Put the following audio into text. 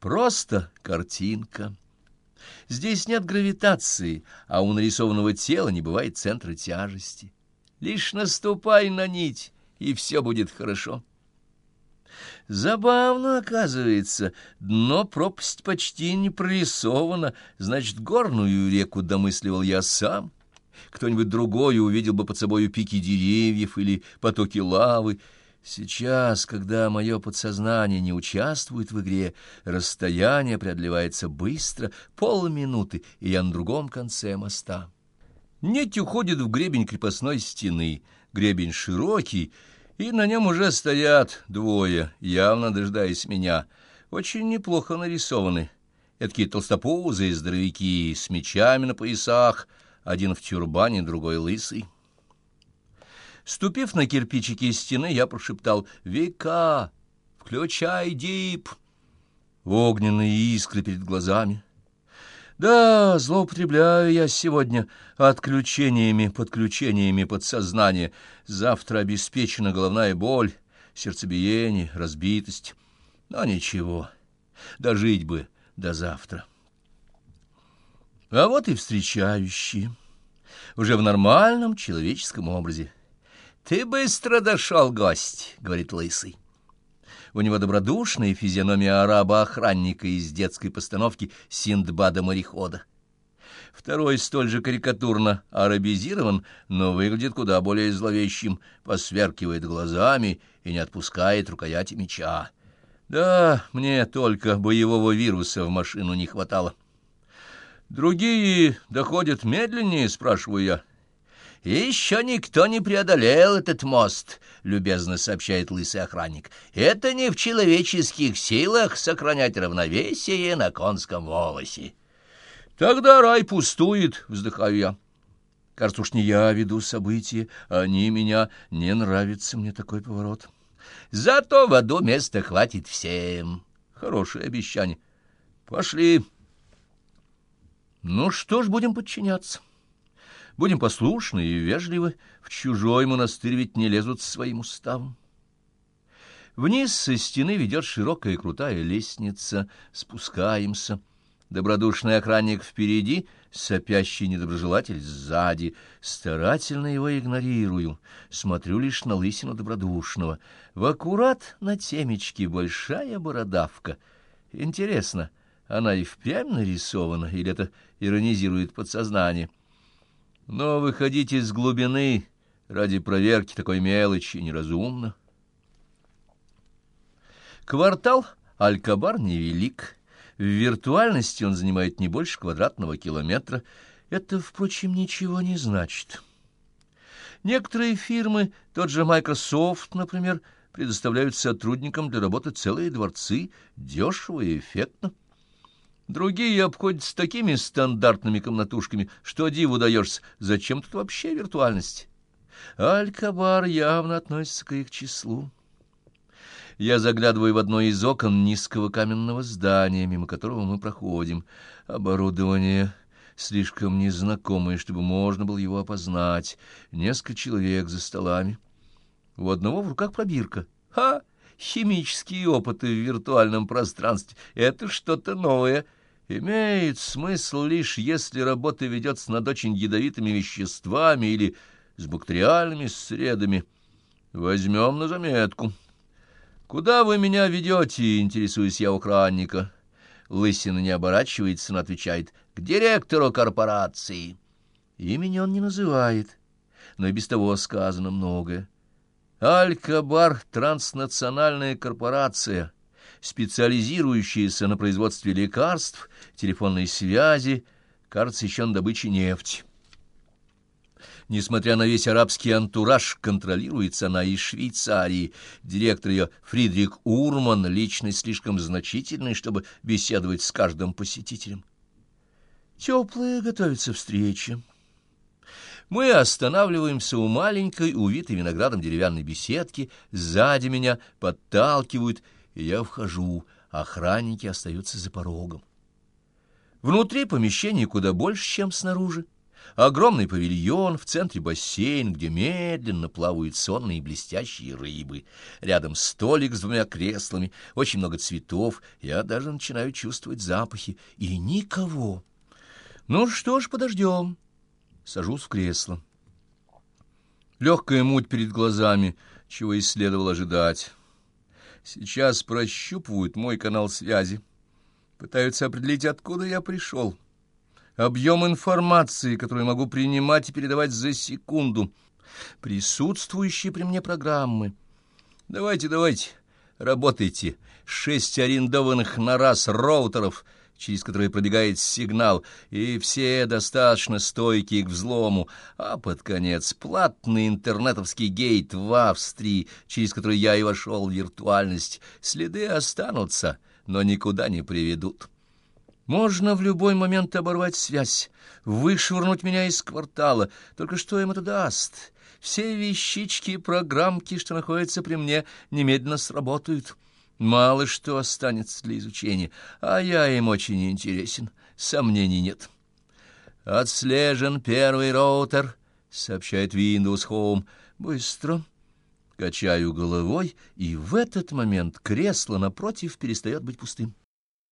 Просто картинка. Здесь нет гравитации, а у нарисованного тела не бывает центра тяжести. Лишь наступай на нить, и все будет хорошо. Забавно, оказывается, дно пропасть почти не прорисовано, значит, горную реку домысливал я сам. Кто-нибудь другой увидел бы под собою пики деревьев или потоки лавы. Сейчас, когда мое подсознание не участвует в игре, расстояние преодолевается быстро, полминуты, и я на другом конце моста. Нить уходит в гребень крепостной стены, гребень широкий, и на нем уже стоят двое, явно дожидаясь меня. Очень неплохо нарисованы. Эдакие толстопузые здоровяки с мечами на поясах, один в тюрбане, другой лысый. Ступив на кирпичики стены, я прошептал «Века! Включай дип!» Огненные искры перед глазами — да, злоупотребляю я сегодня отключениями, подключениями подсознания. Завтра обеспечена головная боль, сердцебиение, разбитость. Но ничего, дожить бы до завтра. А вот и встречающие, уже в нормальном человеческом образе. «Ты быстро дошел, гость», — говорит Лысый. У него добродушная физиономия араба-охранника из детской постановки Синдбада-морехода. Второй столь же карикатурно арабизирован, но выглядит куда более зловещим, посверкивает глазами и не отпускает рукояти меча. Да, мне только боевого вируса в машину не хватало. Другие доходят медленнее, спрашиваю я. «Еще никто не преодолел этот мост», — любезно сообщает лысый охранник. «Это не в человеческих силах сохранять равновесие на конском волосе». «Тогда рай пустует», — вздыхаю я. Кажется, уж не я веду события, они меня. Не нравится мне такой поворот. Зато в аду места хватит всем. Хорошее обещание. Пошли. Ну что ж, будем подчиняться. Будем послушны и вежливы, в чужой монастырь ведь не лезут своим уставом. Вниз со стены ведет широкая крутая лестница, спускаемся. Добродушный охранник впереди, сопящий недоброжелатель сзади. Старательно его игнорирую, смотрю лишь на лысину добродушного. В аккурат на темечке большая бородавка. Интересно, она и впрямь нарисована, или это иронизирует подсознание? — но выходить из глубины ради проверки такой мелочи неразумно. Квартал Алькабар невелик. В виртуальности он занимает не больше квадратного километра. Это, впрочем, ничего не значит. Некоторые фирмы, тот же Microsoft, например, предоставляют сотрудникам для работы целые дворцы, дешево и эффектно. Другие обходятся такими стандартными комнатушками, что диву даешься. Зачем тут вообще виртуальность? Алькабар явно относится к их числу. Я заглядываю в одно из окон низкого каменного здания, мимо которого мы проходим. Оборудование слишком незнакомое, чтобы можно было его опознать. Несколько человек за столами. У одного в руках пробирка. Ха! Химические опыты в виртуальном пространстве — это что-то новое — имеет смысл лишь если работа ведется над очень ядовитыми веществами или с бактериальными средами. Возьмем на заметку. «Куда вы меня ведете?» — интересуюсь я у охранника. Лысина не оборачивается, но отвечает. «К директору корпорации». Имени он не называет, но и без того сказано многое. «Алькабар — транснациональная корпорация» специализирующиеся на производстве лекарств, телефонной связи, кажется, еще на добыче нефти. Несмотря на весь арабский антураж, контролируется она из Швейцарии. Директор ее Фридрих Урман, личность слишком значительная, чтобы беседовать с каждым посетителем. Теплая готовится встреча. Мы останавливаемся у маленькой, увитой виноградом деревянной беседки. Сзади меня подталкивают и я вхожу, охранники остаются за порогом. Внутри помещение куда больше, чем снаружи. Огромный павильон, в центре бассейн, где медленно плавают сонные блестящие рыбы. Рядом столик с двумя креслами, очень много цветов. Я даже начинаю чувствовать запахи. И никого. Ну что ж, подождем. Сажусь в кресло. Легкая муть перед глазами, чего и следовало ожидать. Сейчас прощупывают мой канал связи. Пытаются определить, откуда я пришел объем информации, которую могу принимать и передавать за секунду, присутствующие при мне программы. Давайте, давайте, работайте. Шесть арендованных на раз роутеров, через которые пробегает сигнал, и все достаточно стойкие к взлому, а под конец платный интернетовский гейт в Австрии, через который я и вошел в виртуальность. Следы останутся, но никуда не приведут. Можно в любой момент оборвать связь, вышвырнуть меня из квартала. Только что им это даст? Все вещички и программки, что находятся при мне, немедленно сработают. Мало что останется для изучения, а я им очень интересен, сомнений нет. «Отслежен первый роутер», — сообщает Windows Home. «Быстро». Качаю головой, и в этот момент кресло напротив перестает быть пустым.